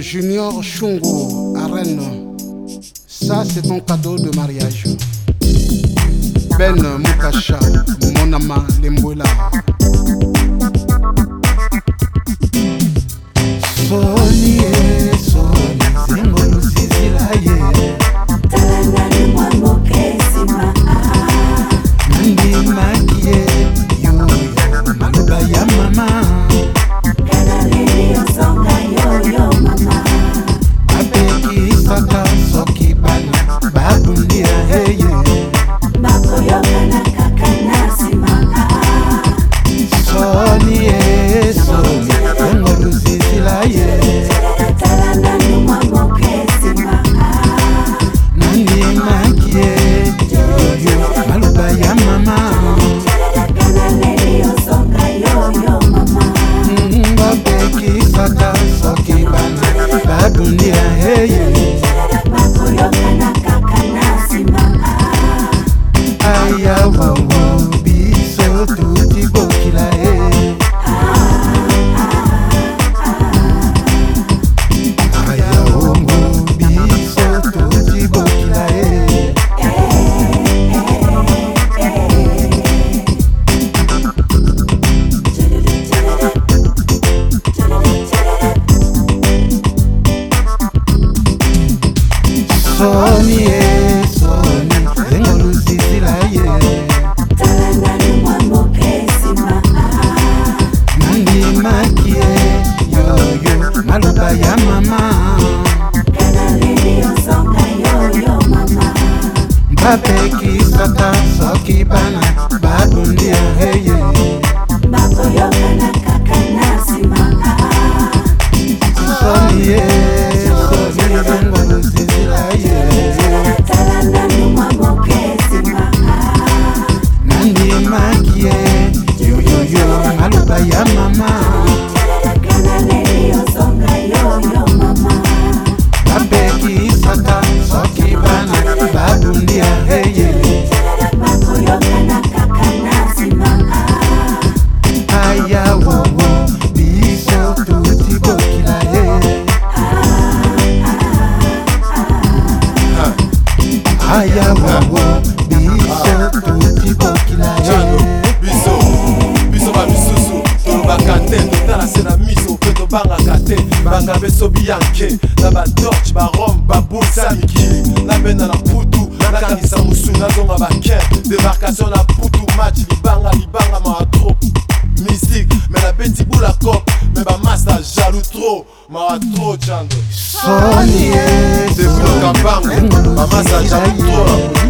Junior Chungo à Rennes, ça c'est ton cadeau de mariage. Ben Mukasha, mon Lembola. dunia heye soni e soni zengo lusizila ye. Nandimaki ye yoyo maloba ya mama. Bapekisaka soki bana badundia heye mama tobangaka te banga beso biyanke na badorche barome babusa mikili nabenda na putu nakangisa mosu nazonga bakin débarcation na putu match libanga libanga mawa trop mystique me nabeti bula cop. Me bamasta jaloux trop mawa trop jando soni ye depuis lokambango bamasta jaloux trop